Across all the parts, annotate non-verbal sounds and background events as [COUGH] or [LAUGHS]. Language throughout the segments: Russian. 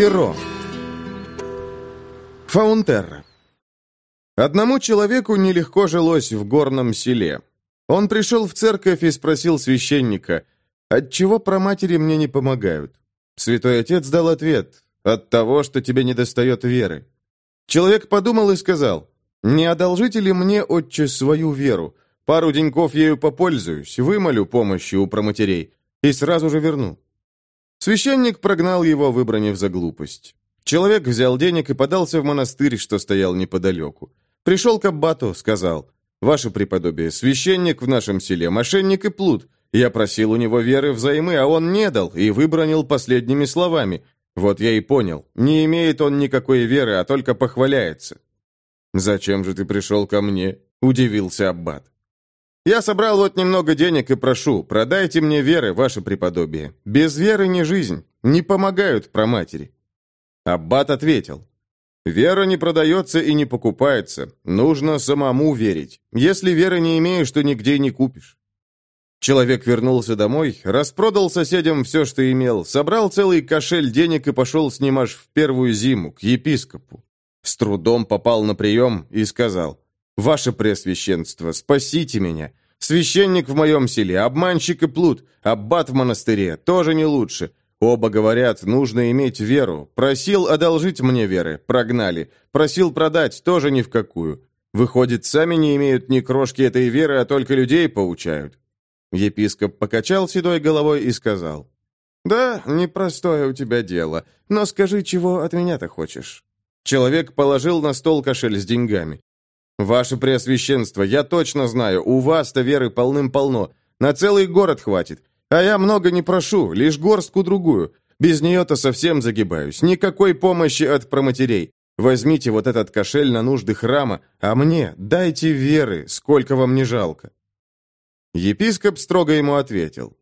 Перо. Фаунтерра. Одному человеку нелегко жилось в горном селе. Он пришел в церковь и спросил священника, «Отчего про матери мне не помогают?» Святой Отец дал ответ, «От того, что тебе недостает веры». Человек подумал и сказал, «Не одолжите ли мне, отче, свою веру? Пару деньков ею попользуюсь, вымолю помощи у проматерей и сразу же верну». Священник прогнал его, выбранив за глупость. Человек взял денег и подался в монастырь, что стоял неподалеку. Пришел к аббату, сказал, «Ваше преподобие, священник в нашем селе, мошенник и плут. Я просил у него веры взаймы, а он не дал и выбронил последними словами. Вот я и понял, не имеет он никакой веры, а только похваляется». «Зачем же ты пришел ко мне?» – удивился аббат. Я собрал вот немного денег и прошу, продайте мне веры, ваше преподобие. Без веры не жизнь, не помогают про матери. Аббат ответил, Вера не продается и не покупается. Нужно самому верить. Если веры не имеешь, то нигде не купишь. Человек вернулся домой, распродал соседям все, что имел, собрал целый кошель денег и пошел с ним аж в первую зиму, к епископу. С трудом попал на прием и сказал, «Ваше Преосвященство, спасите меня. Священник в моем селе, обманщик и плут, аббат в монастыре, тоже не лучше. Оба говорят, нужно иметь веру. Просил одолжить мне веры, прогнали. Просил продать, тоже ни в какую. Выходит, сами не имеют ни крошки этой веры, а только людей поучают». Епископ покачал седой головой и сказал, «Да, непростое у тебя дело, но скажи, чего от меня-то хочешь?» Человек положил на стол кошель с деньгами. «Ваше Преосвященство, я точно знаю, у вас-то веры полным-полно. На целый город хватит. А я много не прошу, лишь горстку-другую. Без нее-то совсем загибаюсь. Никакой помощи от проматерей. Возьмите вот этот кошель на нужды храма, а мне дайте веры, сколько вам не жалко». Епископ строго ему ответил.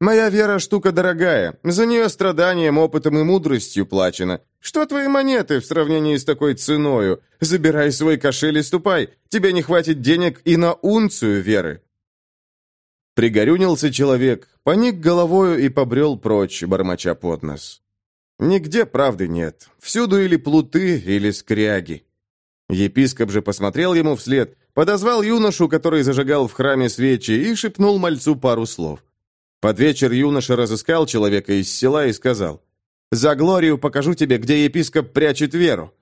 Моя вера штука дорогая, за нее страданием, опытом и мудростью плачено. Что твои монеты в сравнении с такой ценою? Забирай свой кошель и ступай, тебе не хватит денег и на унцию веры». Пригорюнился человек, поник головою и побрел прочь, бормоча под нос. Нигде правды нет, всюду или плуты, или скряги. Епископ же посмотрел ему вслед, подозвал юношу, который зажигал в храме свечи, и шепнул мальцу пару слов. Под вечер юноша разыскал человека из села и сказал, «За Глорию покажу тебе, где епископ прячет веру».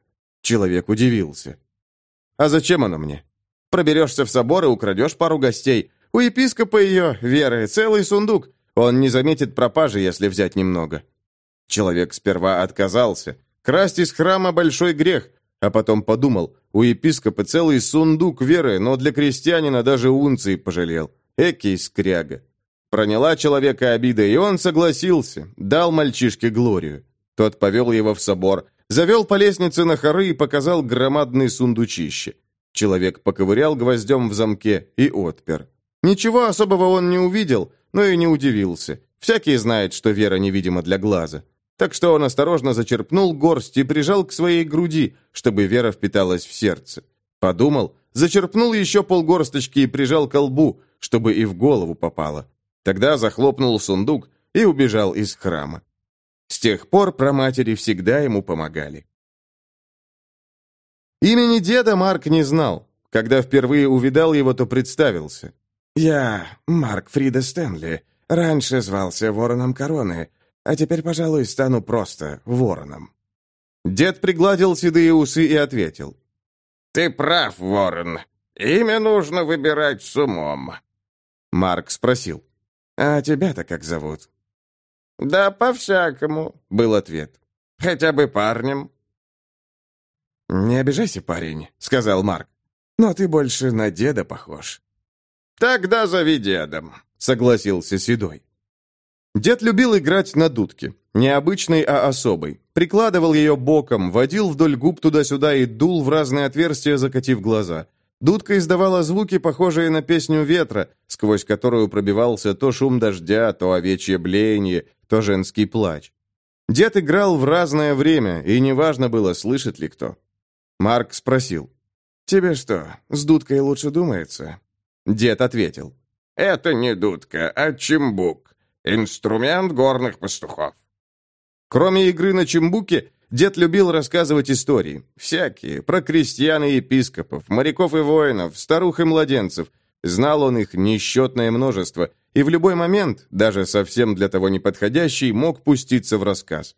Человек удивился. «А зачем она мне? Проберешься в собор и украдешь пару гостей. У епископа ее, веры, целый сундук. Он не заметит пропажи, если взять немного». Человек сперва отказался. Красть из храма большой грех, а потом подумал, у епископа целый сундук веры, но для крестьянина даже унции пожалел. Экий скряга. Проняла человека обида, и он согласился, дал мальчишке Глорию. Тот повел его в собор, завел по лестнице на хоры и показал громадный сундучище. Человек поковырял гвоздем в замке и отпер. Ничего особого он не увидел, но и не удивился. Всякий знает, что вера невидима для глаза. Так что он осторожно зачерпнул горсть и прижал к своей груди, чтобы вера впиталась в сердце. Подумал, зачерпнул еще полгорсточки и прижал к лбу, чтобы и в голову попало. Тогда захлопнул сундук и убежал из храма. С тех пор проматери всегда ему помогали. Имени деда Марк не знал. Когда впервые увидал его, то представился. «Я Марк Фрида Стэнли. Раньше звался Вороном Короны, а теперь, пожалуй, стану просто Вороном». Дед пригладил седые усы и ответил. «Ты прав, Ворон. Имя нужно выбирать с умом». Марк спросил. «А тебя-то как зовут?» «Да по-всякому», — был ответ. «Хотя бы парнем». «Не обижайся, парень», — сказал Марк. «Но ты больше на деда похож». «Тогда зови дедом», — согласился Седой. Дед любил играть на дудке. Не обычной, а особой. Прикладывал ее боком, водил вдоль губ туда-сюда и дул в разные отверстия, закатив глаза. Дудка издавала звуки, похожие на песню ветра, сквозь которую пробивался то шум дождя, то овечье блеяние, то женский плач. Дед играл в разное время, и неважно было, слышит ли кто. Марк спросил. «Тебе что, с дудкой лучше думается?» Дед ответил. «Это не дудка, а чимбук. Инструмент горных пастухов». Кроме игры на чембуке, дед любил рассказывать истории. Всякие. Про крестьян и епископов, моряков и воинов, старух и младенцев. Знал он их несчетное множество, и в любой момент, даже совсем для того неподходящий, мог пуститься в рассказ.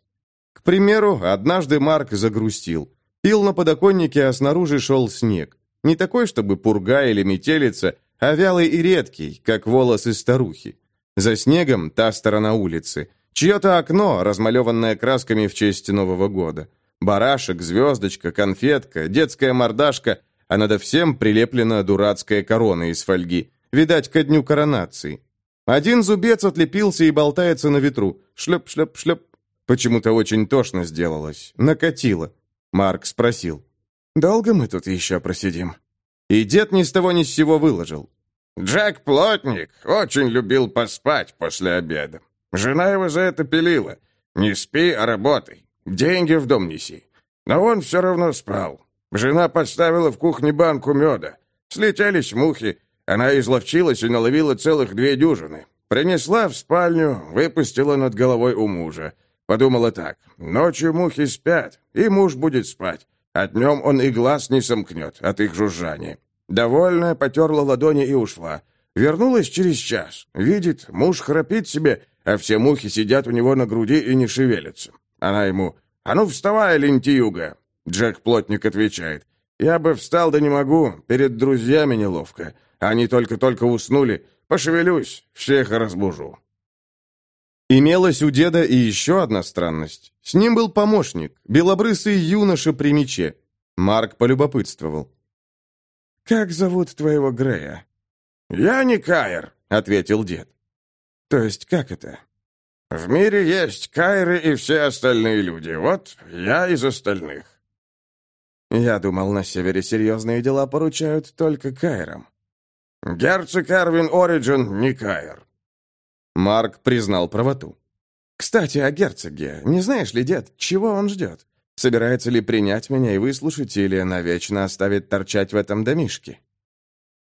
К примеру, однажды Марк загрустил. Пил на подоконнике, а снаружи шел снег. Не такой, чтобы пурга или метелица, а вялый и редкий, как волосы старухи. За снегом та сторона улицы. Чье-то окно, размалеванное красками в честь Нового года. Барашек, звездочка, конфетка, детская мордашка, а над всем прилеплена дурацкая корона из фольги. Видать, ко дню коронации. Один зубец отлепился и болтается на ветру. Шлеп-шлеп-шлеп. Почему-то очень тошно сделалось. Накатило. Марк спросил. «Долго мы тут еще просидим?» И дед ни с того ни с сего выложил. Джек Плотник очень любил поспать после обеда. Жена его за это пилила. Не спи, а работай. Деньги в дом неси. Но он все равно спал. Жена подставила в кухне банку меда. Слетелись мухи. Она изловчилась и наловила целых две дюжины. Принесла в спальню, выпустила над головой у мужа. Подумала так, ночью мухи спят, и муж будет спать. А днем он и глаз не сомкнет от их жужжания. Довольная, потерла ладони и ушла. Вернулась через час. Видит, муж храпит себе, а все мухи сидят у него на груди и не шевелятся. Она ему «А ну вставай, лентиюга!» Джек-плотник отвечает «Я бы встал, да не могу, перед друзьями неловко. Они только-только уснули. Пошевелюсь, всех разбужу». Имелась у деда и еще одна странность. С ним был помощник, белобрысый юноша при мече. Марк полюбопытствовал. «Как зовут твоего Грея?» «Я не Кайр», — ответил дед. «То есть как это?» «В мире есть Кайры и все остальные люди. Вот я из остальных». «Я думал, на севере серьезные дела поручают только Кайрам». «Герцог Эрвин Ориджин не Кайр». Марк признал правоту. «Кстати, о герцоге. Не знаешь ли, дед, чего он ждет? Собирается ли принять меня и выслушать, или навечно оставит торчать в этом домишке?»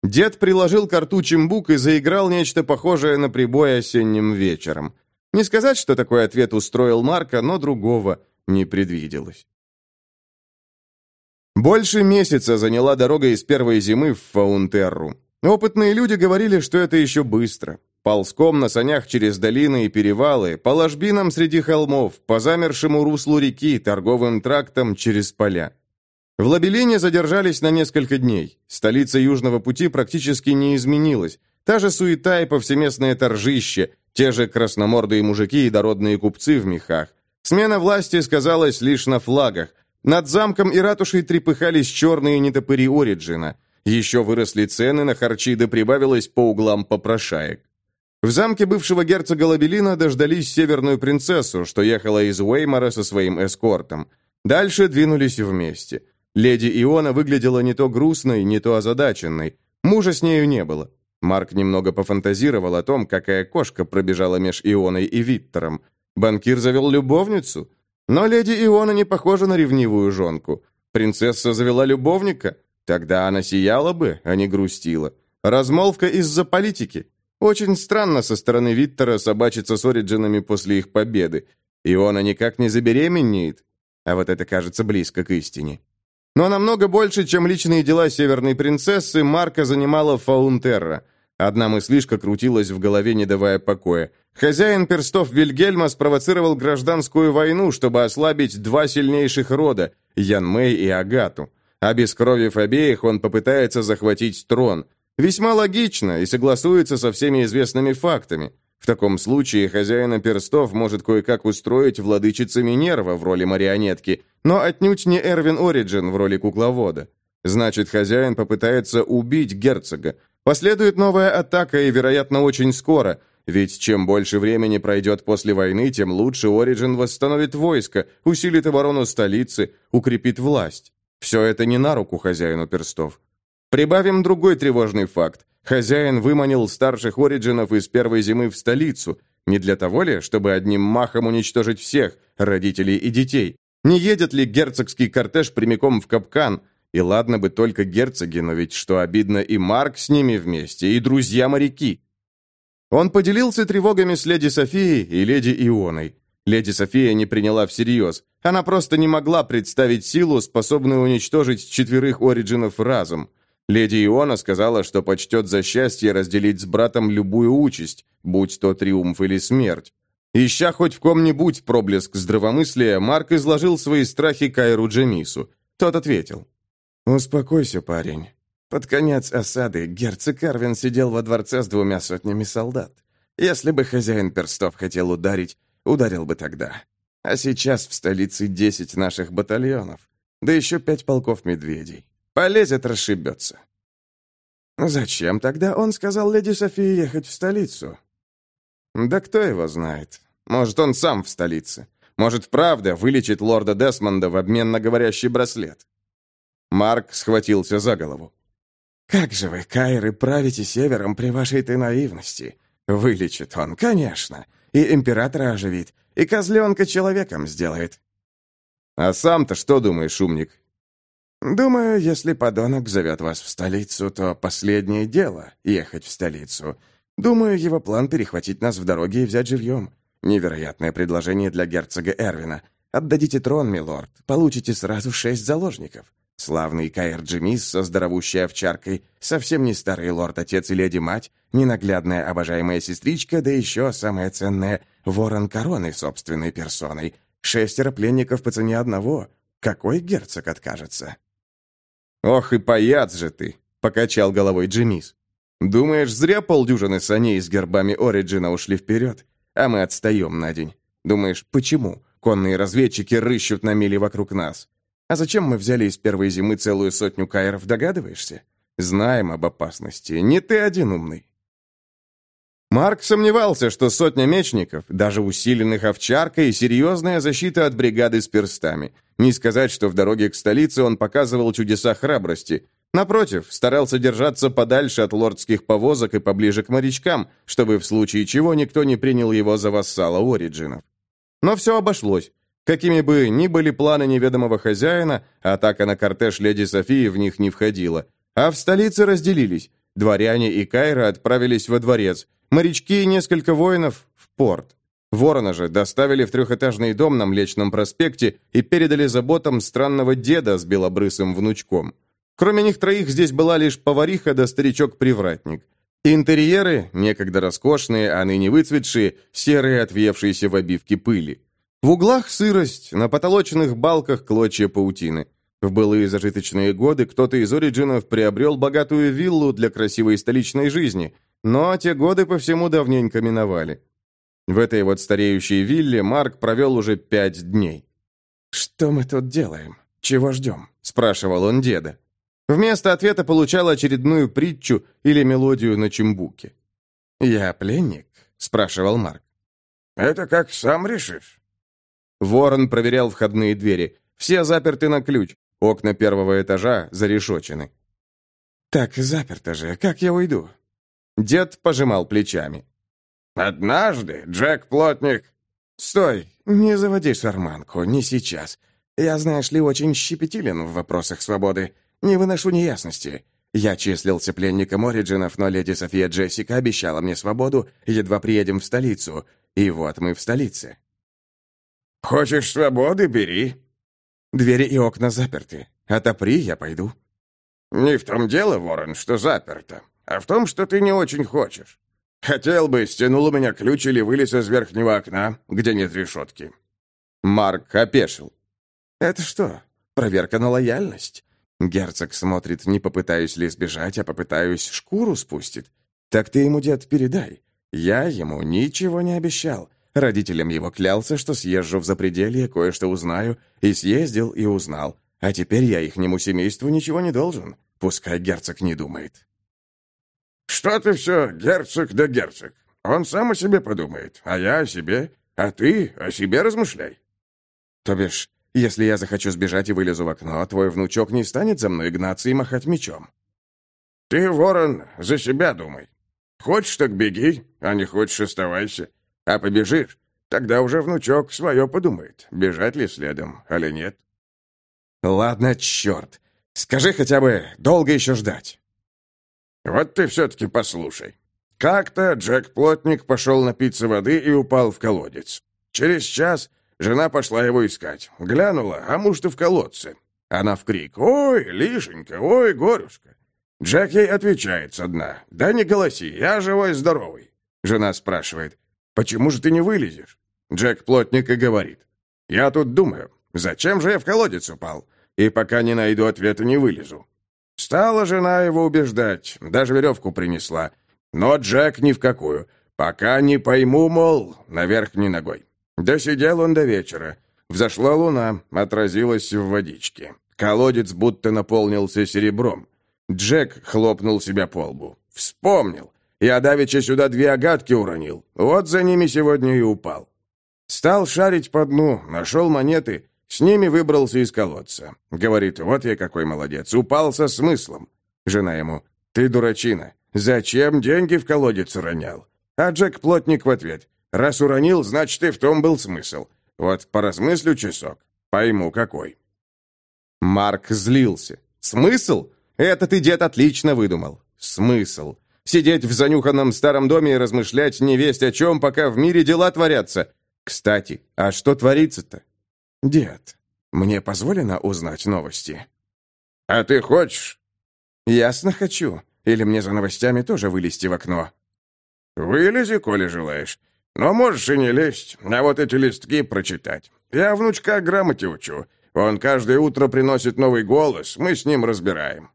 Дед приложил к рту чембук и заиграл нечто похожее на прибой осенним вечером. Не сказать, что такой ответ устроил Марка, но другого не предвиделось. Больше месяца заняла дорога из первой зимы в Фаунтерру. Опытные люди говорили, что это еще быстро. Ползком на санях через долины и перевалы, по ложбинам среди холмов, по замершему руслу реки, торговым трактам через поля. В Лабелине задержались на несколько дней. Столица Южного пути практически не изменилась. Та же суета и повсеместное торжище, те же красномордые мужики и дородные купцы в мехах. Смена власти сказалась лишь на флагах. Над замком и ратушей трепыхались черные нетопыри Ориджина. Еще выросли цены на харчи, да прибавилось по углам попрошаек. В замке бывшего герцога Лабелина дождались северную принцессу, что ехала из Уэймора со своим эскортом. Дальше двинулись вместе. Леди Иона выглядела не то грустной, не то озадаченной. Мужа с нею не было. Марк немного пофантазировал о том, какая кошка пробежала меж Ионой и Виттером. Банкир завел любовницу. Но леди Иона не похожа на ревнивую жонку. Принцесса завела любовника. Тогда она сияла бы, а не грустила. Размолвка из-за политики. Очень странно со стороны Виттера собачиться с Ориджинами после их победы. Иона никак не забеременеет. А вот это кажется близко к истине. Но намного больше, чем личные дела северной принцессы, Марка занимала Фаунтерра. Одна мыслишка крутилась в голове, не давая покоя. Хозяин перстов Вильгельма спровоцировал гражданскую войну, чтобы ослабить два сильнейших рода – Ян Мэй и Агату. Обескровив обеих, он попытается захватить трон – Весьма логично и согласуется со всеми известными фактами. В таком случае хозяина перстов может кое-как устроить владычица Минерва в роли марионетки, но отнюдь не Эрвин Ориджин в роли кукловода. Значит, хозяин попытается убить герцога. Последует новая атака и, вероятно, очень скоро, ведь чем больше времени пройдет после войны, тем лучше Ориджин восстановит войско, усилит оборону столицы, укрепит власть. Все это не на руку хозяину перстов. Прибавим другой тревожный факт. Хозяин выманил старших Ориджинов из первой зимы в столицу. Не для того ли, чтобы одним махом уничтожить всех, родителей и детей? Не едет ли герцогский кортеж прямиком в капкан? И ладно бы только герцоги, но ведь что обидно, и Марк с ними вместе, и друзья-моряки. Он поделился тревогами с леди Софией и леди Ионой. Леди София не приняла всерьез. Она просто не могла представить силу, способную уничтожить четверых Ориджинов разом. Леди Иона сказала, что почтет за счастье разделить с братом любую участь, будь то триумф или смерть. Ища хоть в ком-нибудь проблеск здравомыслия, Марк изложил свои страхи Кайру Джемису. Тот ответил. «Успокойся, парень. Под конец осады герцог Эрвин сидел во дворце с двумя сотнями солдат. Если бы хозяин перстов хотел ударить, ударил бы тогда. А сейчас в столице десять наших батальонов, да еще пять полков медведей. Полезет, расшибется. Зачем тогда он сказал леди Софии ехать в столицу? Да кто его знает. Может, он сам в столице. Может, правда вылечит лорда Десмонда в обмен на говорящий браслет. Марк схватился за голову. «Как же вы, Кайры, правите севером при вашей-то наивности? Вылечит он, конечно. И императора оживит, и козленка человеком сделает». «А сам-то что думаешь, умник? «Думаю, если подонок зовет вас в столицу, то последнее дело — ехать в столицу. Думаю, его план — перехватить нас в дороге и взять живьем. Невероятное предложение для герцога Эрвина. Отдадите трон, милорд, получите сразу шесть заложников. Славный Каэр Джемис со здоровущей овчаркой, совсем не старый лорд-отец и леди-мать, ненаглядная обожаемая сестричка, да еще самое ценное — ворон короны собственной персоной. Шестеро пленников по цене одного. Какой герцог откажется?» «Ох и паяц же ты!» — покачал головой Джимис. «Думаешь, зря полдюжины саней с гербами Ориджина ушли вперед, а мы отстаем на день? Думаешь, почему конные разведчики рыщут на мили вокруг нас? А зачем мы взяли из первой зимы целую сотню кайров, догадываешься? Знаем об опасности, не ты один умный». Марк сомневался, что сотня мечников, даже усиленных овчаркой, серьезная защита от бригады с перстами. Не сказать, что в дороге к столице он показывал чудеса храбрости. Напротив, старался держаться подальше от лордских повозок и поближе к морячкам, чтобы в случае чего никто не принял его за вассала Ориджинов. Но все обошлось. Какими бы ни были планы неведомого хозяина, атака на кортеж леди Софии в них не входила. А в столице разделились. Дворяне и Кайра отправились во дворец, Морячки и несколько воинов в порт. Ворона же доставили в трехэтажный дом на Млечном проспекте и передали заботам странного деда с белобрысым внучком. Кроме них троих здесь была лишь повариха да старичок-привратник. Интерьеры, некогда роскошные, а ныне выцветшие, серые, отвеявшиеся в обивке пыли. В углах сырость, на потолочных балках клочья паутины. В былые зажиточные годы кто-то из Ориджинов приобрел богатую виллу для красивой столичной жизни, но те годы по всему давненько миновали. В этой вот стареющей вилле Марк провел уже пять дней. «Что мы тут делаем? Чего ждем?» – спрашивал он деда. Вместо ответа получал очередную притчу или мелодию на чембуке. «Я пленник?» – спрашивал Марк. «Это как сам решишь». Ворон проверял входные двери. Все заперты на ключ. Окна первого этажа зарешочены. «Так заперто же. Как я уйду? Дед пожимал плечами. «Однажды, Джек Плотник...» «Стой! Не заводи шарманку, не сейчас. Я, знаешь ли, очень щепетилен в вопросах свободы. Не выношу неясности. Я числился пленником Ориджинов, но леди София Джессика обещала мне свободу, едва приедем в столицу. И вот мы в столице». «Хочешь свободы, бери». «Двери и окна заперты. Отопри, я пойду». «Не в том дело, Ворон, что заперто а в том, что ты не очень хочешь. Хотел бы, стянул у меня ключ или вылез из верхнего окна, где нет решетки». Марк опешил. «Это что, проверка на лояльность?» Герцог смотрит, не попытаюсь ли сбежать, а попытаюсь, шкуру спустит. «Так ты ему, дед, передай. Я ему ничего не обещал. Родителям его клялся, что съезжу в запределье, кое-что узнаю, и съездил, и узнал. А теперь я ихнему семейству ничего не должен. Пускай герцог не думает». «Что ты все, герцог да герцог? Он сам о себе подумает, а я о себе, а ты о себе размышляй». «То бишь, если я захочу сбежать и вылезу в окно, твой внучок не станет за мной гнаться и махать мечом?» «Ты, ворон, за себя думай. Хочешь, так беги, а не хочешь, оставайся. А побежишь, тогда уже внучок свое подумает, бежать ли следом, или нет». «Ладно, черт. Скажи хотя бы, долго еще ждать?» Вот ты все-таки послушай. Как-то Джек Плотник пошел напиться воды и упал в колодец. Через час жена пошла его искать. Глянула, а муж-то в колодце. Она в крик «Ой, Лишенька, ой, горюшка!» Джек ей отвечает со дна «Да не голоси, я живой-здоровый». Жена спрашивает «Почему же ты не вылезешь?» Джек плотник и говорит «Я тут думаю, зачем же я в колодец упал? И пока не найду ответа, не вылезу». Стала жена его убеждать, даже веревку принесла. Но Джек ни в какую. Пока не пойму, мол, наверх ни ногой. Досидел он до вечера. Взошла луна, отразилась в водичке. Колодец будто наполнился серебром. Джек хлопнул себя по лбу. Вспомнил. Я давеча сюда две огадки уронил. Вот за ними сегодня и упал. Стал шарить по дну, нашел монеты, с ними выбрался из колодца. Говорит, вот я какой молодец, упал со смыслом. Жена ему, ты дурачина, зачем деньги в колодец уронял? А Джек Плотник в ответ, раз уронил, значит и в том был смысл. Вот поразмыслю часок, пойму какой. Марк злился. Смысл? Это ты, дед, отлично выдумал. Смысл. Сидеть в занюханном старом доме и размышлять не весть о чем, пока в мире дела творятся. Кстати, а что творится-то? Дед, мне позволено узнать новости? А ты хочешь? Ясно хочу. Или мне за новостями тоже вылезти в окно? Вылези, коли желаешь. Но можешь и не лезть, а вот эти листки прочитать. Я внучка грамоте учу. Он каждое утро приносит новый голос, мы с ним разбираем.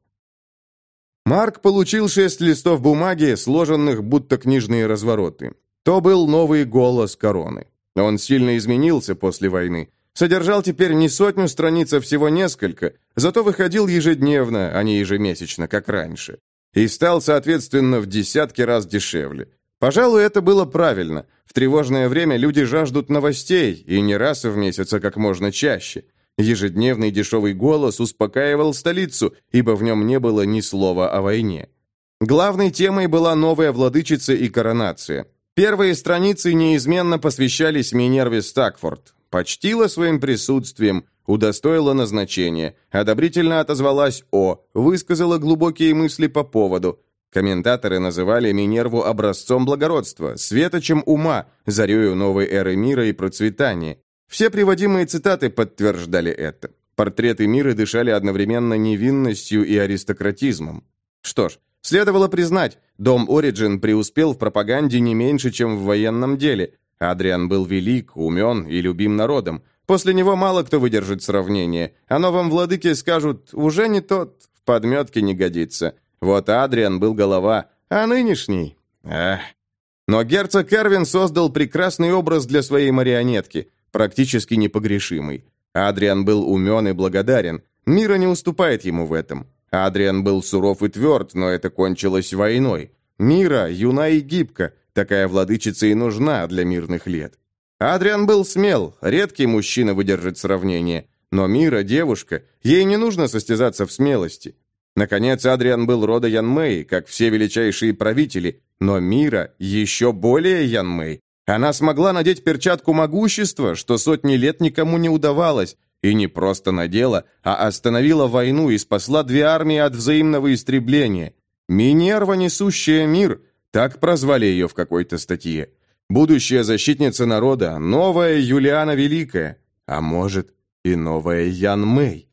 Марк получил шесть листов бумаги, сложенных будто книжные развороты. То был новый голос короны. Он сильно изменился после войны. Содержал теперь не сотню страниц, а всего несколько, зато выходил ежедневно, а не ежемесячно, как раньше. И стал, соответственно, в десятки раз дешевле. Пожалуй, это было правильно. В тревожное время люди жаждут новостей, и не раз в месяц, а как можно чаще. Ежедневный дешевый голос успокаивал столицу, ибо в нем не было ни слова о войне. Главной темой была новая владычица и коронация. Первые страницы неизменно посвящались Минерве Стакфорд. Почтила своим присутствием, удостоила назначения, одобрительно отозвалась «О», высказала глубокие мысли по поводу. Комментаторы называли Минерву образцом благородства, светочем ума, зарею новой эры мира и процветания. Все приводимые цитаты подтверждали это. Портреты мира дышали одновременно невинностью и аристократизмом. Что ж, следовало признать, дом Ориджин преуспел в пропаганде не меньше, чем в военном деле. Адриан был велик, умен и любим народом. После него мало кто выдержит сравнение. О новом владыке скажут «уже не тот, в подметке не годится». Вот Адриан был голова, а нынешний... Эх. Но герцог Эрвин создал прекрасный образ для своей марионетки – практически непогрешимый. Адриан был умен и благодарен. Мира не уступает ему в этом. Адриан был суров и тверд, но это кончилось войной. Мира, юна и гибка, такая владычица и нужна для мирных лет. Адриан был смел, редкий мужчина выдержит сравнение. Но Мира девушка, ей не нужно состязаться в смелости. Наконец, Адриан был рода Ян Мэй, как все величайшие правители, но Мира еще более Ян Мэй, она смогла надеть перчатку могущества, что сотни лет никому не удавалось, и не просто надела, а остановила войну и спасла две армии от взаимного истребления. Минерва, несущая мир, так прозвали ее в какой-то статье. Будущая защитница народа, новая Юлиана Великая, а может и новая Ян Мэй.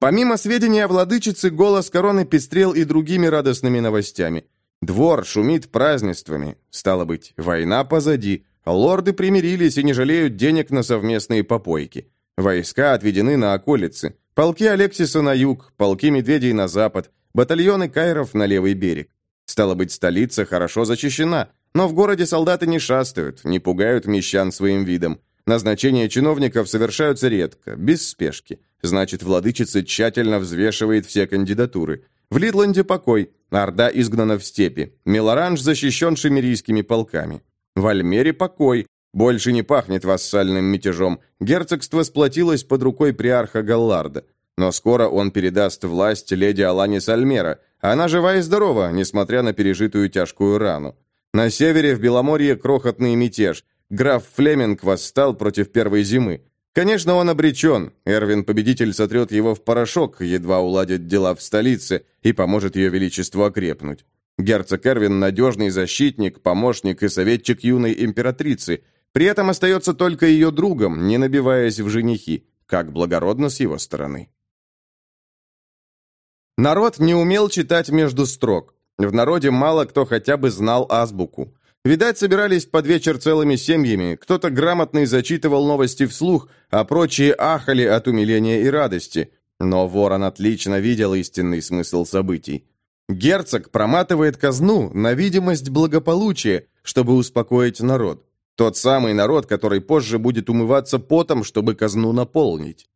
Помимо сведений о владычице, голос короны пестрел и другими радостными новостями – Двор шумит празднествами. Стало быть, война позади. Лорды примирились и не жалеют денег на совместные попойки. Войска отведены на околицы. Полки Алексиса на юг, полки Медведей на запад, батальоны Кайров на левый берег. Стало быть, столица хорошо защищена, но в городе солдаты не шастают, не пугают мещан своим видом. Назначения чиновников совершаются редко, без спешки. Значит, владычица тщательно взвешивает все кандидатуры. В Лидланде покой, Орда изгнана в степи, Мелоранж защищен шемерийскими полками. В Альмере покой, больше не пахнет вассальным мятежом, герцогство сплотилось под рукой приарха Галларда. Но скоро он передаст власть леди Аланис Альмера. Она жива и здорова, несмотря на пережитую тяжкую рану. На севере в Беломорье крохотный мятеж. Граф Флеминг восстал против первой зимы. Конечно, он обречен. Эрвин-победитель сотрет его в порошок, едва уладит дела в столице, и поможет ее величеству окрепнуть. Герцог Эрвин – надежный защитник, помощник и советчик юной императрицы. при этом остается только ее другом, не набиваясь в женихи. Как благородно с его стороны. Народ не умел читать между строк. В народе мало кто хотя бы знал азбуку. Видать, собирались под вечер целыми семьями, кто-то грамотный зачитывал новости вслух, а прочие ахали от умиления и радости. Но ворон отлично видел истинный смысл событий. Герцог проматывает казну на видимость благополучия, чтобы успокоить народ. Тот самый народ, который позже будет умываться потом, чтобы казну наполнить.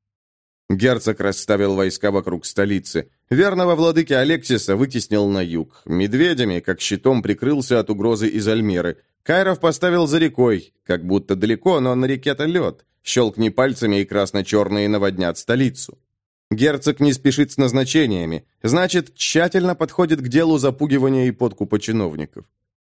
Герцог расставил войска вокруг столицы. Верного владыки Алексиса вытеснил на юг. Медведями, как щитом, прикрылся от угрозы из Альмеры. Кайров поставил за рекой, как будто далеко, но на реке-то лед. Щелкни пальцами, и красно-черные наводнят столицу. Герцог не спешит с назначениями, значит, тщательно подходит к делу запугивания и подкупа чиновников.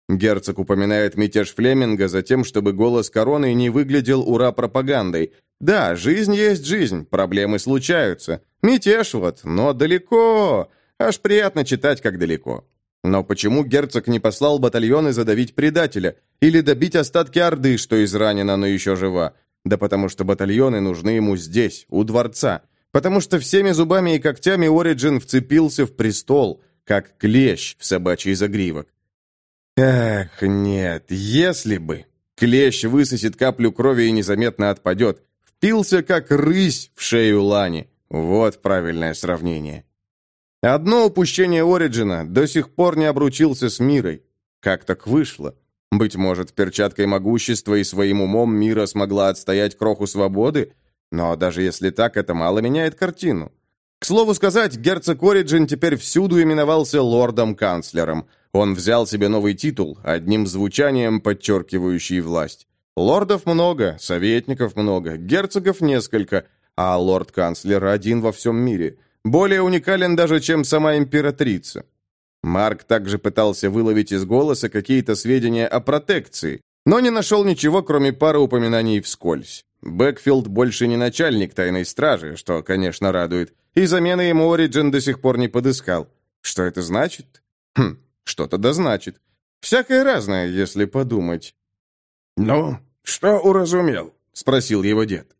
Герцог упоминает мятеж Флеминга за тем, чтобы голос короны не выглядел ура-пропагандой. Да, жизнь есть жизнь, проблемы случаются. Мятеж вот, но далеко. Аж приятно читать, как далеко. Но почему герцог не послал батальоны задавить предателя? Или добить остатки Орды, что изранена, но еще жива? Да потому что батальоны нужны ему здесь, у дворца. Потому что всеми зубами и когтями Ориджин вцепился в престол, как клещ в собачий загривок. Эх, нет, если бы. Клещ высосет каплю крови и незаметно отпадет. Впился, как рысь в шею Лани. Вот правильное сравнение. Одно упущение Ориджина до сих пор не обручился с Мирой. Как так вышло? Быть может, перчаткой могущества и своим умом Мира смогла отстоять кроху свободы? Но даже если так, это мало меняет картину. К слову сказать, герцог Ориджин теперь всюду именовался лордом-канцлером. Он взял себе новый титул, одним звучанием подчеркивающий власть. Лордов много, советников много, герцогов несколько, а лорд-канцлер один во всем мире. Более уникален даже, чем сама императрица. Марк также пытался выловить из голоса какие-то сведения о протекции, но не нашел ничего, кроме пары упоминаний вскользь. Бэкфилд больше не начальник тайной стражи, что, конечно, радует, и замены ему Ориджин до сих пор не подыскал. Что это значит? Хм, что-то да значит. Всякое разное, если подумать. «Ну, что уразумел?» — спросил его дед.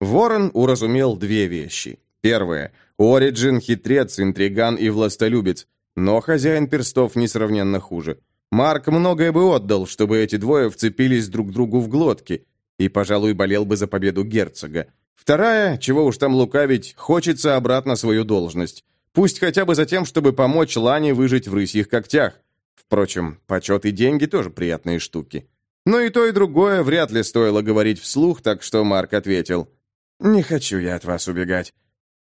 Ворон уразумел две вещи. Первое. Ориджин — хитрец, интриган и властолюбец, но хозяин перстов несравненно хуже. Марк многое бы отдал, чтобы эти двое вцепились друг другу в глотки, и, пожалуй, болел бы за победу герцога. Вторая, чего уж там лукавить, хочется обратно свою должность. Пусть хотя бы за тем, чтобы помочь Лане выжить в рысьих когтях. Впрочем, почет и деньги тоже приятные штуки. Но и то, и другое вряд ли стоило говорить вслух, так что Марк ответил. «Не хочу я от вас убегать.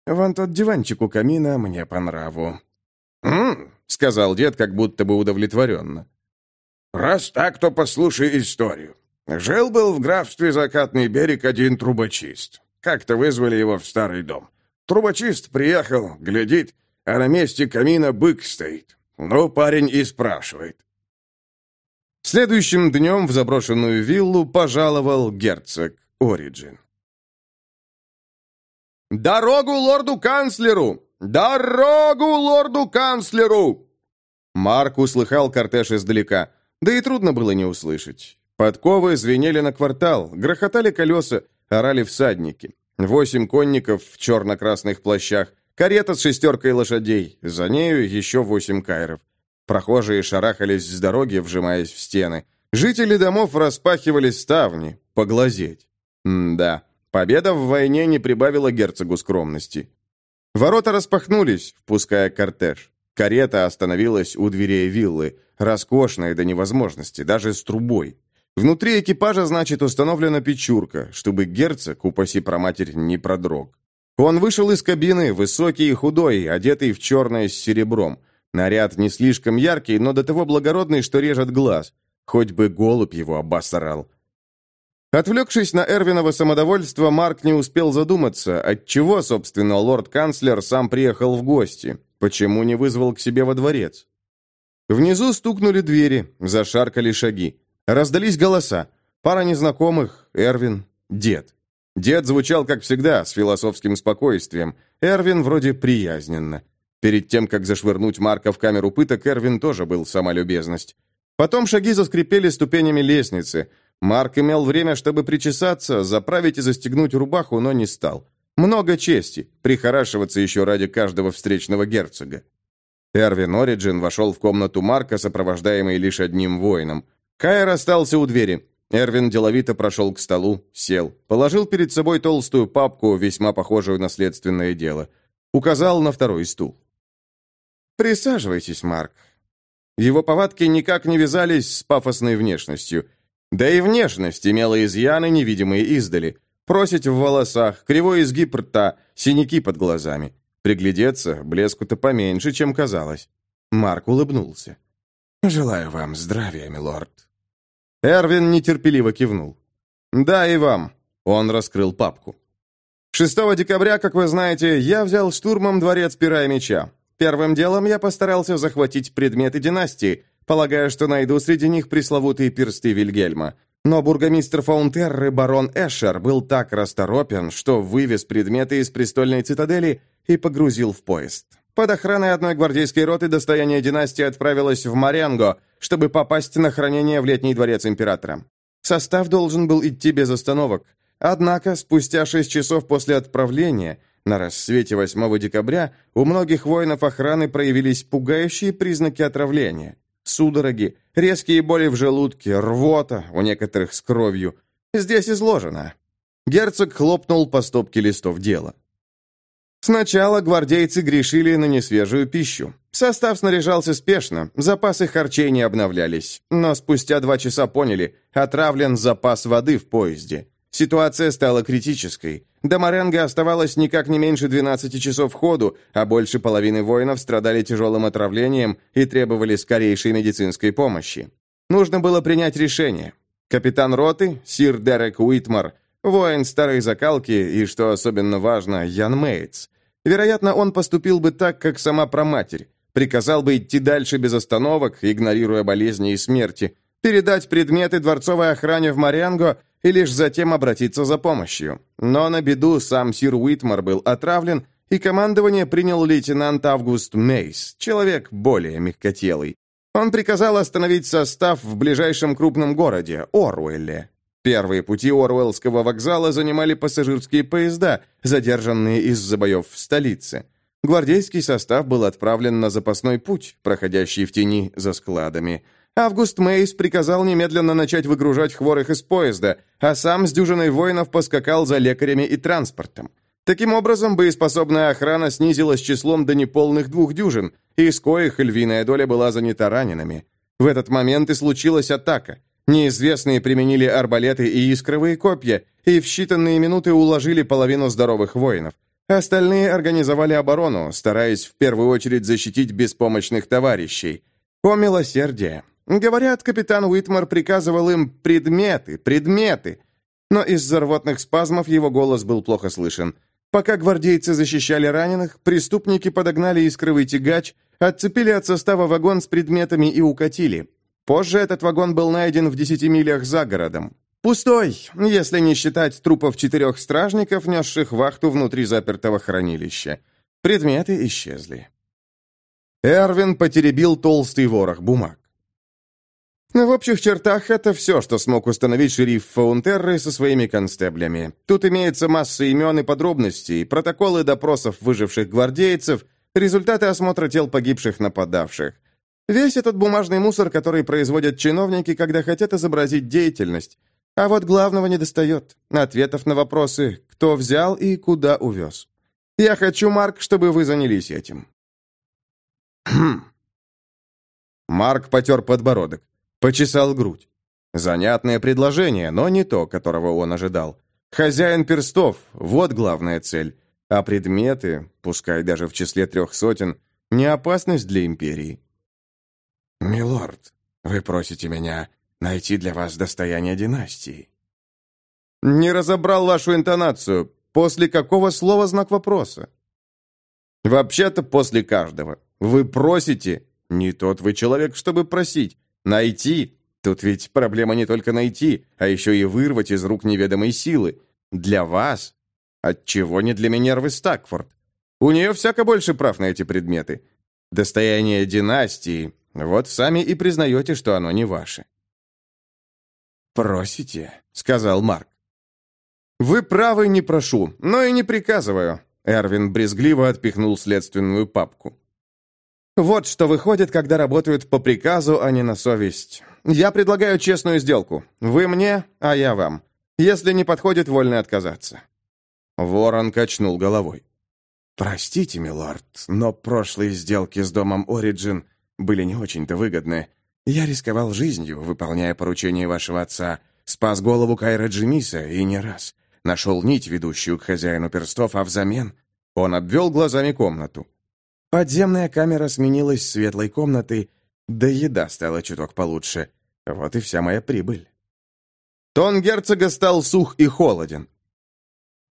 Вон тот диванчик у камина мне по нраву». «М-м», сказал дед, как будто бы удовлетворенно. «Раз так, то послушай историю. Жил-был в графстве Закатный берег один трубочист. Как-то вызвали его в старый дом. Трубочист приехал, глядит, а на месте камина бык стоит. Ну, парень и спрашивает. Следующим днем в заброшенную виллу пожаловал герцог Ориджин. «Дорогу лорду-канцлеру! Дорогу лорду-канцлеру!» Марк услыхал кортеж издалека, да и трудно было не услышать. Подковы звенели на квартал, грохотали колеса, орали всадники. Восемь конников в черно-красных плащах, карета с шестеркой лошадей, за нею еще восемь кайров. Прохожие шарахались с дороги, вжимаясь в стены. Жители домов распахивали ставни, поглазеть. М да, победа в войне не прибавила герцогу скромности. Ворота распахнулись, впуская кортеж. Карета остановилась у дверей виллы, роскошная до невозможности, даже с трубой. Внутри экипажа, значит, установлена печурка, чтобы герцог, упаси проматерь, не продрог. Он вышел из кабины, высокий и худой, одетый в черное с серебром. Наряд не слишком яркий, но до того благородный, что режет глаз. Хоть бы голубь его обосрал. Отвлекшись на Эрвиново самодовольство, Марк не успел задуматься, отчего, собственно, лорд-канцлер сам приехал в гости, почему не вызвал к себе во дворец. Внизу стукнули двери, зашаркали шаги. Раздались голоса. Пара незнакомых, Эрвин, дед. Дед звучал, как всегда, с философским спокойствием. Эрвин вроде приязненно. Перед тем, как зашвырнуть Марка в камеру пыток, Эрвин тоже был сама любезность. Потом шаги заскрипели ступенями лестницы. Марк имел время, чтобы причесаться, заправить и застегнуть рубаху, но не стал. Много чести, прихорашиваться еще ради каждого встречного герцога. Эрвин Ориджин вошел в комнату Марка, сопровождаемый лишь одним воином. Кайр остался у двери. Эрвин деловито прошел к столу, сел, положил перед собой толстую папку, весьма похожую на следственное дело. Указал на второй стул. «Присаживайтесь, Марк». Его повадки никак не вязались с пафосной внешностью. Да и внешность имела изъяны, невидимые издали. Просить в волосах, кривой изгиб рта, синяки под глазами. Приглядеться, блеску-то поменьше, чем казалось. Марк улыбнулся. «Желаю вам здравия, милорд». Эрвин нетерпеливо кивнул. «Да, и вам». Он раскрыл папку. 6 декабря, как вы знаете, я взял штурмом дворец Пера и Меча. Первым делом я постарался захватить предметы династии, полагая, что найду среди них пресловутые персты Вильгельма. Но бургомистр Фаунтерры барон Эшер был так расторопен, что вывез предметы из престольной цитадели и погрузил в поезд. Под охраной одной гвардейской роты достояние династии отправилось в Маренго, чтобы попасть на хранение в летний дворец императора. Состав должен был идти без остановок. Однако, спустя шесть часов после отправления, на рассвете 8 декабря, у многих воинов охраны проявились пугающие признаки отравления. Судороги, резкие боли в желудке, рвота, у некоторых с кровью. Здесь изложено. Герцог хлопнул по стопке листов дела. Сначала гвардейцы грешили на несвежую пищу. Состав снаряжался спешно, запасы харчей не обновлялись. Но спустя два часа поняли, отравлен запас воды в поезде. Ситуация стала критической. До Маренго оставалось никак не меньше 12 часов ходу, а больше половины воинов страдали тяжелым отравлением и требовали скорейшей медицинской помощи. Нужно было принять решение. Капитан роты, сир Дерек Уитмар, воин старой закалки и, что особенно важно, Ян Мейтс. Вероятно, он поступил бы так, как сама проматерь. Приказал бы идти дальше без остановок, игнорируя болезни и смерти, передать предметы дворцовой охране в Маренго – и лишь затем обратиться за помощью. Но на беду сам сир Уитмар был отравлен, и командование принял лейтенант Август Мейс, человек более мягкотелый. Он приказал остановить состав в ближайшем крупном городе, Оруэлле. Первые пути Оруэллского вокзала занимали пассажирские поезда, задержанные из-за боев в столице. Гвардейский состав был отправлен на запасной путь, проходящий в тени за складами – Август Мейс приказал немедленно начать выгружать хворых из поезда, а сам с дюжиной воинов поскакал за лекарями и транспортом. Таким образом, боеспособная охрана снизилась числом до неполных двух дюжин, из коих львиная доля была занята ранеными. В этот момент и случилась атака. Неизвестные применили арбалеты и искровые копья, и в считанные минуты уложили половину здоровых воинов. Остальные организовали оборону, стараясь в первую очередь защитить беспомощных товарищей. О милосердие! Говорят, капитан Уитмар приказывал им «предметы, предметы». Но из-за рвотных спазмов его голос был плохо слышен. Пока гвардейцы защищали раненых, преступники подогнали искровый тягач, отцепили от состава вагон с предметами и укатили. Позже этот вагон был найден в десяти милях за городом. Пустой, если не считать трупов четырех стражников, несших вахту внутри запертого хранилища. Предметы исчезли. Эрвин потеребил толстый ворох бумаг. В общих чертах это все, что смог установить шериф Фаунтерры со своими констеблями. Тут имеется масса имен и подробностей, протоколы допросов выживших гвардейцев, результаты осмотра тел погибших нападавших. Весь этот бумажный мусор, который производят чиновники, когда хотят изобразить деятельность. А вот главного не достает. Ответов на вопросы, кто взял и куда увез. Я хочу, Марк, чтобы вы занялись этим. Хм. Марк потер подбородок. Почесал грудь. Занятное предложение, но не то, которого он ожидал. Хозяин перстов – вот главная цель. А предметы, пускай даже в числе трех сотен, не опасность для империи. «Милорд, вы просите меня найти для вас достояние династии». «Не разобрал вашу интонацию. После какого слова знак вопроса?» «Вообще-то после каждого. Вы просите. Не тот вы человек, чтобы просить. Найти? Тут ведь проблема не только найти, а еще и вырвать из рук неведомой силы. Для вас? Отчего не для Минервы Стакфорд? У нее всяко больше прав на эти предметы. Достояние династии. Вот сами и признаете, что оно не ваше. «Просите», — сказал Марк. «Вы правы, не прошу, но и не приказываю», — Эрвин брезгливо отпихнул следственную папку. «Вот что выходит, когда работают по приказу, а не на совесть. Я предлагаю честную сделку. Вы мне, а я вам. Если не подходит, вольно отказаться». Ворон качнул головой. «Простите, милорд, но прошлые сделки с домом Ориджин были не очень-то выгодны. Я рисковал жизнью, выполняя поручение вашего отца, спас голову Кайра Джимиса и не раз. Нашел нить, ведущую к хозяину перстов, а взамен он обвел глазами комнату. Подземная камера сменилась светлой комнатой, да еда стала чуток получше. Вот и вся моя прибыль. Тон герцога стал сух и холоден.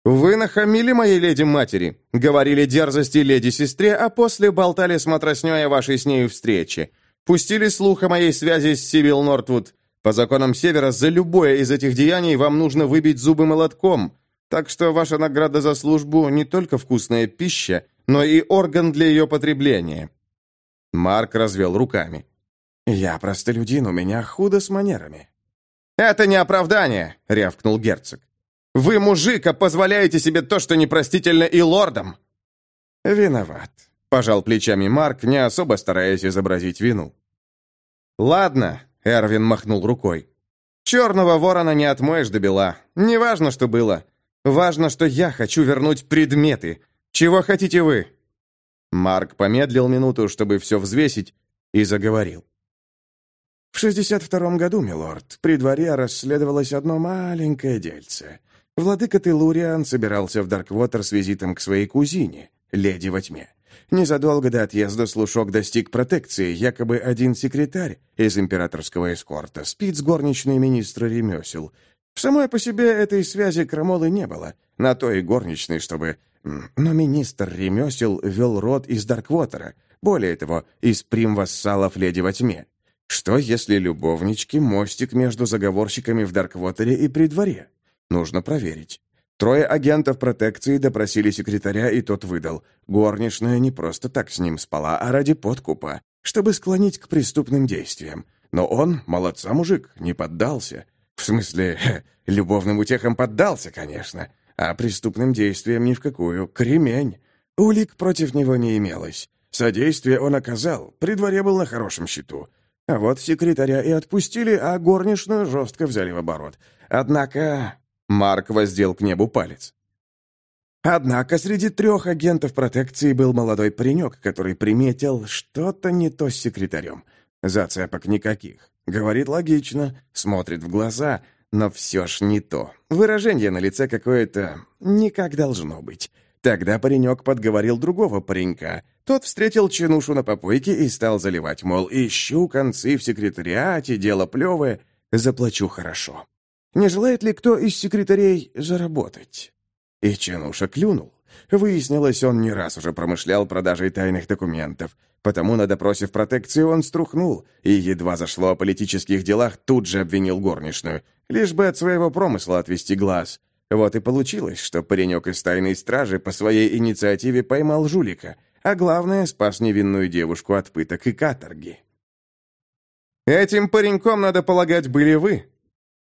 «Вы нахамили моей леди-матери, говорили дерзости леди-сестре, а после болтали с матроснёй о вашей с нею встрече. Пустили слух о моей связи с Сибил Нортвуд. По законам Севера, за любое из этих деяний вам нужно выбить зубы молотком. Так что ваша награда за службу не только вкусная пища, но и орган для ее потребления». Марк развел руками. «Я простолюдин, у меня худо с манерами». «Это не оправдание», — рявкнул герцог. «Вы, мужик, а позволяете себе то, что непростительно и лордам». «Виноват», — пожал плечами Марк, не особо стараясь изобразить вину. «Ладно», — Эрвин махнул рукой. «Черного ворона не отмоешь до бела. Неважно, что было. Важно, что я хочу вернуть предметы. Чего хотите вы?» Марк помедлил минуту, чтобы все взвесить, и заговорил. «В 62-м году, милорд, при дворе расследовалось одно маленькое дельце. Владыка Телуриан собирался в Дарквотер с визитом к своей кузине, леди во тьме. Незадолго до отъезда слушок достиг протекции, якобы один секретарь из императорского эскорта спит с горничной министра ремесел, в самой по себе этой связи крамолы не было. На то и горничной, чтобы... Но министр ремесел вел род из Дарквотера, более того, из прим-вассалов Леди во тьме. Что, если любовнички — мостик между заговорщиками в Дарквотере и при дворе? Нужно проверить. Трое агентов протекции допросили секретаря, и тот выдал. Горничная не просто так с ним спала, а ради подкупа, чтобы склонить к преступным действиям. Но он, молодца мужик, не поддался. В смысле, [LAUGHS] любовным утехам поддался, конечно, а преступным действиям ни в какую. Кремень. Улик против него не имелось. Содействие он оказал, при дворе был на хорошем счету. А вот секретаря и отпустили, а горничную жестко взяли в оборот. Однако... Марк воздел к небу палец. Однако среди трех агентов протекции был молодой паренек, который приметил что-то не то с секретарем. Зацепок никаких. Говорит логично, смотрит в глаза, но все ж не то. Выражение на лице какое-то не как должно быть. Тогда паренек подговорил другого паренька. Тот встретил чинушу на попойке и стал заливать, мол, ищу концы в секретариате, дело плевое, заплачу хорошо. Не желает ли кто из секретарей заработать? И чинуша клюнул. Выяснилось, он не раз уже промышлял продажей тайных документов. Потому на допросе в протекции он струхнул и, едва зашло о политических делах, тут же обвинил горничную, лишь бы от своего промысла отвести глаз. Вот и получилось, что паренек из тайной стражи по своей инициативе поймал жулика, а главное, спас невинную девушку от пыток и каторги. «Этим пареньком, надо полагать, были вы?»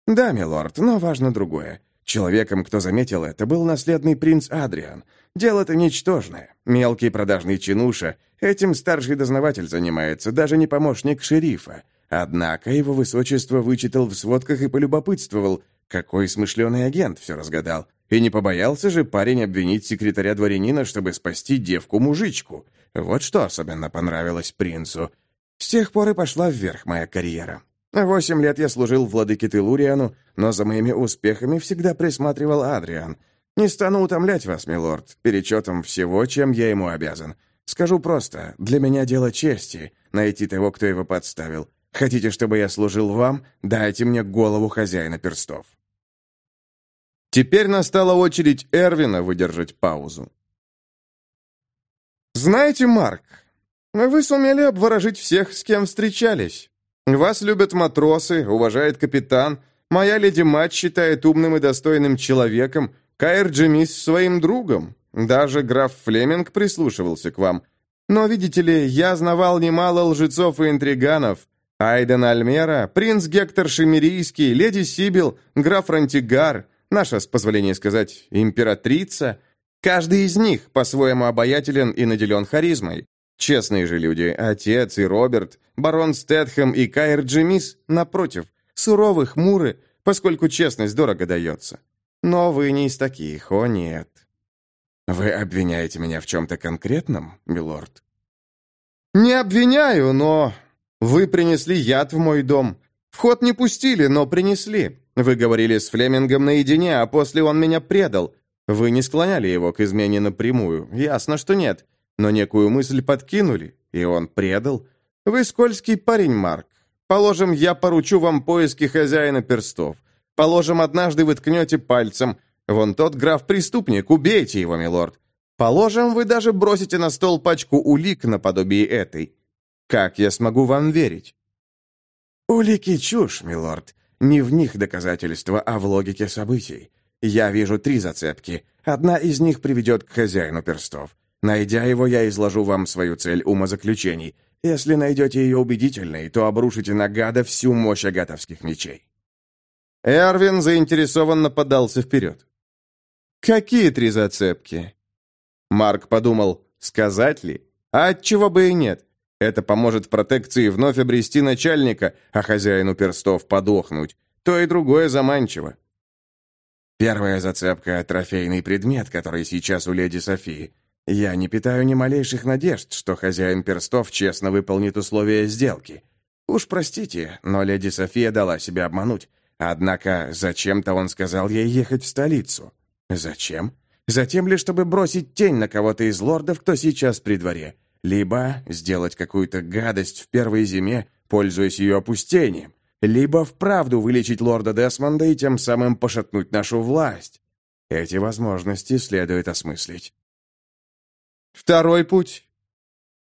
«Да, милорд, но важно другое. Человеком, кто заметил это, был наследный принц Адриан. Дело-то ничтожное. Мелкий продажный чинуша. Этим старший дознаватель занимается, даже не помощник шерифа. Однако его высочество вычитал в сводках и полюбопытствовал, какой смышленый агент все разгадал. И не побоялся же парень обвинить секретаря дворянина, чтобы спасти девку-мужичку. Вот что особенно понравилось принцу. С тех пор и пошла вверх моя карьера. Восемь лет я служил владыке Телуриану, но за моими успехами всегда присматривал Адриан. Не стану утомлять вас, милорд, перечетом всего, чем я ему обязан. Скажу просто, для меня дело чести найти того, кто его подставил. Хотите, чтобы я служил вам? Дайте мне голову хозяина перстов». Теперь настала очередь Эрвина выдержать паузу. «Знаете, Марк, вы сумели обворожить всех, с кем встречались. Вас любят матросы, уважает капитан. Моя леди-мать считает умным и достойным человеком. Кайр Джемис своим другом. Даже граф Флеминг прислушивался к вам. Но, видите ли, я знавал немало лжецов и интриганов, Айден Альмера, принц Гектор Шемерийский, леди Сибил, граф Рантигар, наша, с позволения сказать, императрица. Каждый из них по-своему обаятелен и наделен харизмой. Честные же люди, отец и Роберт, барон Стэтхэм и Кайр Джемис, напротив, суровы, хмуры, поскольку честность дорого дается. Но вы не из таких, о нет. Вы обвиняете меня в чем-то конкретном, милорд? Не обвиняю, но вы принесли яд в мой дом. Вход не пустили, но принесли. Вы говорили с Флемингом наедине, а после он меня предал. Вы не склоняли его к измене напрямую. Ясно, что нет. Но некую мысль подкинули, и он предал. Вы скользкий парень, Марк. Положим, я поручу вам поиски хозяина перстов. Положим, однажды вы ткнете пальцем. Вон тот граф-преступник, убейте его, милорд. Положим, вы даже бросите на стол пачку улик наподобие этой. Как я смогу вам верить? Улики чушь, милорд. Не в них доказательства, а в логике событий. Я вижу три зацепки. Одна из них приведет к хозяину перстов. Найдя его, я изложу вам свою цель умозаключений. Если найдете ее убедительной, то обрушите на гада всю мощь агатовских мечей». Эрвин заинтересованно подался вперед. «Какие три зацепки?» Марк подумал, сказать ли? А отчего бы и нет? Это поможет в протекции вновь обрести начальника, а хозяину перстов подохнуть. То и другое заманчиво. Первая зацепка — трофейный предмет, который сейчас у леди Софии. Я не питаю ни малейших надежд, что хозяин перстов честно выполнит условия сделки. Уж простите, но леди София дала себя обмануть. Однако зачем-то он сказал ей ехать в столицу. Зачем? Затем ли, чтобы бросить тень на кого-то из лордов, кто сейчас при дворе. Либо сделать какую-то гадость в первой зиме, пользуясь ее опустением. Либо вправду вылечить лорда Десмонда и тем самым пошатнуть нашу власть. Эти возможности следует осмыслить. Второй путь.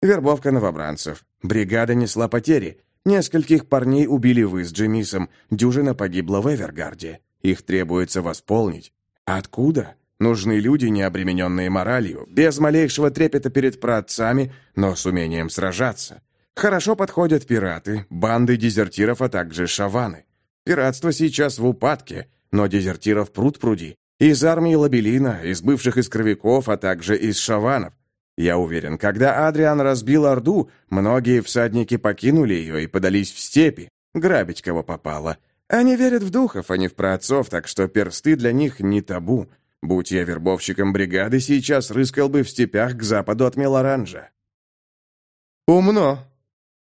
Вербовка новобранцев. Бригада несла потери. Нескольких парней убили вы с Джемисом. Дюжина погибла в Эвергарде. Их требуется восполнить. Откуда? Нужны люди, не обремененные моралью, без малейшего трепета перед праотцами, но с умением сражаться. Хорошо подходят пираты, банды дезертиров, а также шаваны. Пиратство сейчас в упадке, но дезертиров пруд пруди. Из армии Лабелина, из бывших искровиков, а также из шаванов. Я уверен, когда Адриан разбил Орду, многие всадники покинули ее и подались в степи, грабить кого попало. Они верят в духов, а не в праотцов, так что персты для них не табу. Будь я вербовщиком бригады, сейчас рыскал бы в степях к западу от Мелоранжа. Умно.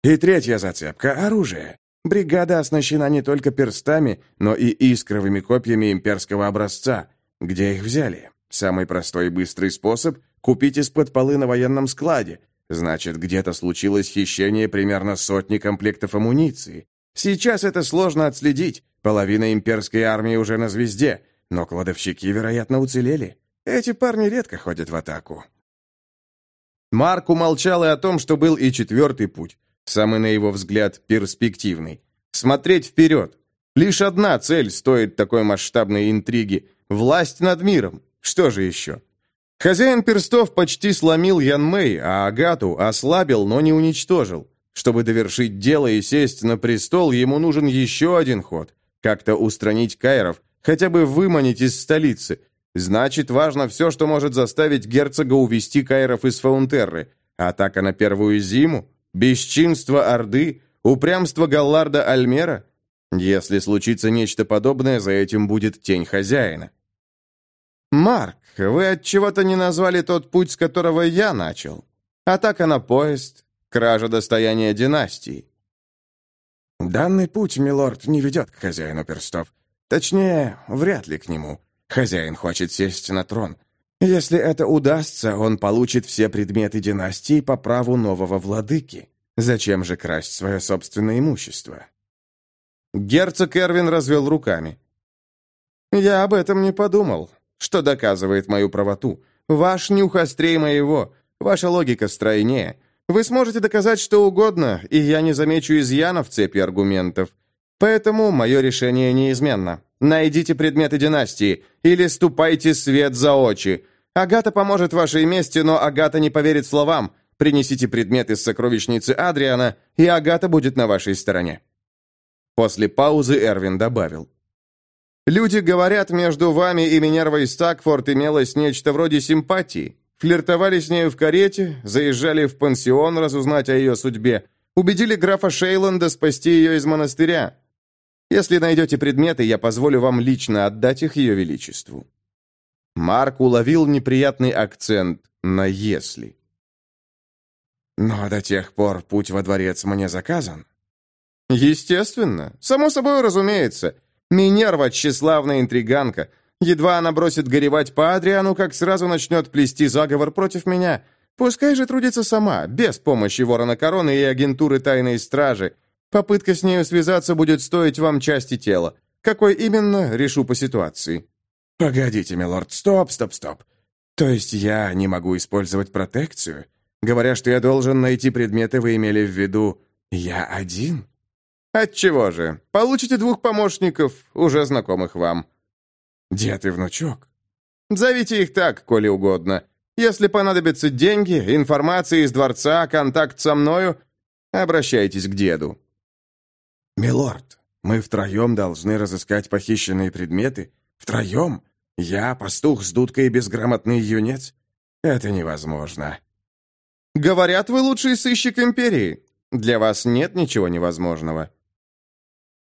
И третья зацепка — оружие. Бригада оснащена не только перстами, но и искровыми копьями имперского образца. Где их взяли? Самый простой и быстрый способ — купить из-под полы на военном складе. Значит, где-то случилось хищение примерно сотни комплектов амуниции. Сейчас это сложно отследить. Половина имперской армии уже на звезде. Но кладовщики, вероятно, уцелели. Эти парни редко ходят в атаку. Марк умолчал и о том, что был и четвертый путь, самый, на его взгляд, перспективный. Смотреть вперед. Лишь одна цель стоит такой масштабной интриги – власть над миром. Что же еще? Хозяин перстов почти сломил Ян Мэй, а Агату ослабил, но не уничтожил. Чтобы довершить дело и сесть на престол, ему нужен еще один ход. Как-то устранить Кайров, Хотя бы выманить из столицы. Значит, важно все, что может заставить герцога увести кайров из Фаунтерры. Атака на первую зиму? Бесчинство Орды? Упрямство Галларда Альмера? Если случится нечто подобное, за этим будет тень хозяина. «Марк, вы от чего то не назвали тот путь, с которого я начал. Атака на поезд, кража достояния династии». «Данный путь, милорд, не ведет к хозяину перстов. Точнее, вряд ли к нему. Хозяин хочет сесть на трон. Если это удастся, он получит все предметы династии по праву нового владыки. Зачем же красть свое собственное имущество? Герцог Эрвин развел руками. «Я об этом не подумал, что доказывает мою правоту. Ваш нюх острее моего, ваша логика стройнее. Вы сможете доказать что угодно, и я не замечу изъяна в цепи аргументов. Поэтому мое решение неизменно. Найдите предметы династии или ступайте свет за очи. Агата поможет вашей мести, но Агата не поверит словам. Принесите предмет из сокровищницы Адриана, и Агата будет на вашей стороне». После паузы Эрвин добавил. «Люди говорят, между вами и Минервой Стакфорд имелось нечто вроде симпатии. Флиртовали с нею в карете, заезжали в пансион разузнать о ее судьбе, убедили графа Шейланда спасти ее из монастыря. Если найдете предметы, я позволю вам лично отдать их ее величеству». Марк уловил неприятный акцент на «если». «Но до тех пор путь во дворец мне заказан». «Естественно. Само собой разумеется. Минерва – тщеславная интриганка. Едва она бросит горевать по Адриану, как сразу начнет плести заговор против меня. Пускай же трудится сама, без помощи ворона короны и агентуры тайной стражи. Попытка с нею связаться будет стоить вам части тела. Какой именно, решу по ситуации». «Погодите, милорд, стоп, стоп, стоп. То есть я не могу использовать протекцию? Говоря, что я должен найти предметы, вы имели в виду «я один»?» «Отчего же? Получите двух помощников, уже знакомых вам». «Дед и внучок?» «Зовите их так, коли угодно. Если понадобятся деньги, информация из дворца, контакт со мною, обращайтесь к деду». «Милорд, мы втроем должны разыскать похищенные предметы? Втроем? Я, пастух с дудкой и безграмотный юнец? Это невозможно». «Говорят, вы лучший сыщик империи. Для вас нет ничего невозможного».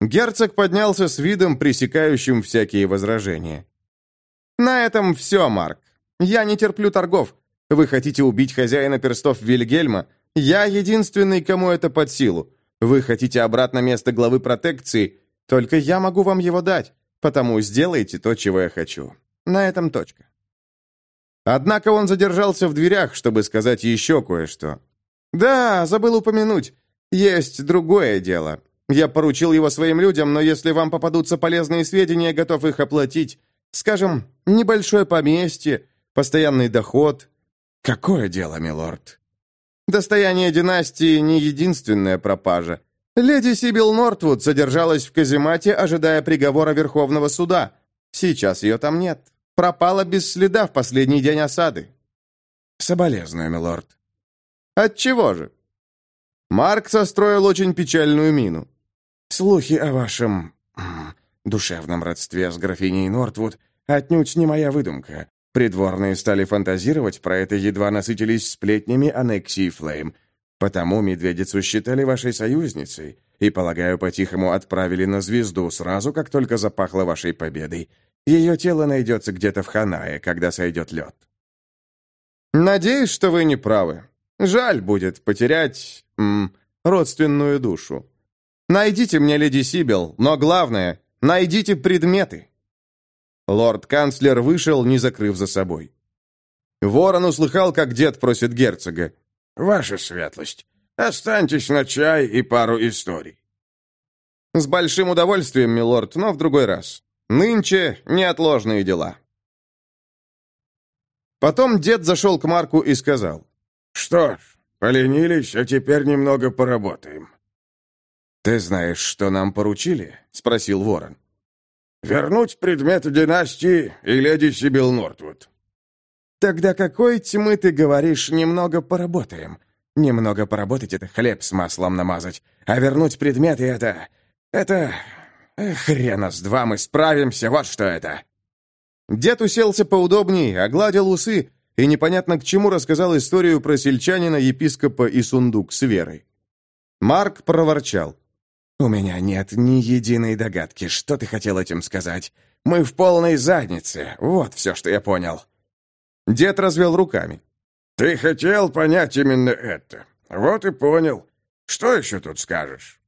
Герцог поднялся с видом, пресекающим всякие возражения. «На этом все, Марк. Я не терплю торгов. Вы хотите убить хозяина перстов Вильгельма? Я единственный, кому это под силу. Вы хотите обратно место главы протекции? Только я могу вам его дать, потому сделайте то, чего я хочу. На этом точка». Однако он задержался в дверях, чтобы сказать еще кое-что. «Да, забыл упомянуть. Есть другое дело. Я поручил его своим людям, но если вам попадутся полезные сведения, готов их оплатить. Скажем, небольшое поместье, постоянный доход». «Какое дело, милорд?» «Достояние династии не единственная пропажа. Леди Сибил Нортвуд задержалась в каземате, ожидая приговора Верховного суда. Сейчас ее там нет. Пропала без следа в последний день осады». «Соболезную, милорд». «Отчего же?» Марк состроил очень печальную мину. «Слухи о вашем душевном родстве с графиней Нортвуд отнюдь не моя выдумка. Придворные стали фантазировать про это, едва насытились сплетнями аннексии Флейм. Потому медведицу считали вашей союзницей и, полагаю, по-тихому отправили на звезду сразу, как только запахло вашей победой. Ее тело найдется где-то в Ханае, когда сойдет лед». «Надеюсь, что вы не правы. Жаль будет потерять... М, родственную душу. Найдите мне леди Сибил, но главное, найдите предметы». Лорд-канцлер вышел, не закрыв за собой. Ворон услыхал, как дед просит герцога. «Ваша светлость, останьтесь на чай и пару историй». «С большим удовольствием, милорд, но в другой раз. Нынче неотложные дела». Потом дед зашел к Марку и сказал. «Что ж, поленились, а теперь немного поработаем». «Ты знаешь, что нам поручили?» — спросил Ворон. «Вернуть предметы династии и леди Сибил Нортвуд». «Тогда какой тьмы ты говоришь, немного поработаем? Немного поработать — это хлеб с маслом намазать, а вернуть предметы — это... это... Хрена с два, мы справимся, вот что это!» Дед уселся поудобней, огладил усы и непонятно к чему рассказал историю про сельчанина, епископа и сундук с верой. Марк проворчал. «У меня нет ни единой догадки, что ты хотел этим сказать. Мы в полной заднице, вот все, что я понял». Дед развел руками. «Ты хотел понять именно это. Вот и понял. Что еще тут скажешь?»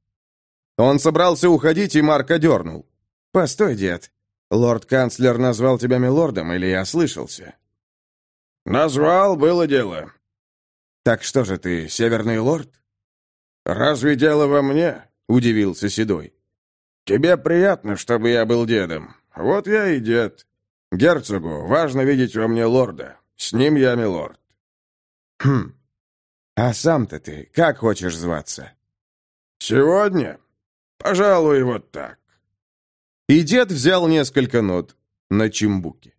Он собрался уходить, и Марк одернул. «Постой, дед. Лорд-канцлер назвал тебя милордом, или я слышался?» «Назвал, было дело». «Так что же ты, северный лорд?» «Разве дело во мне?» — удивился Седой. «Тебе приятно, чтобы я был дедом. Вот я и дед. Герцогу важно видеть во мне лорда. С ним я милорд». «Хм. А сам-то ты как хочешь зваться?» «Сегодня? Пожалуй, вот так». И дед взял несколько нот на чимбуке.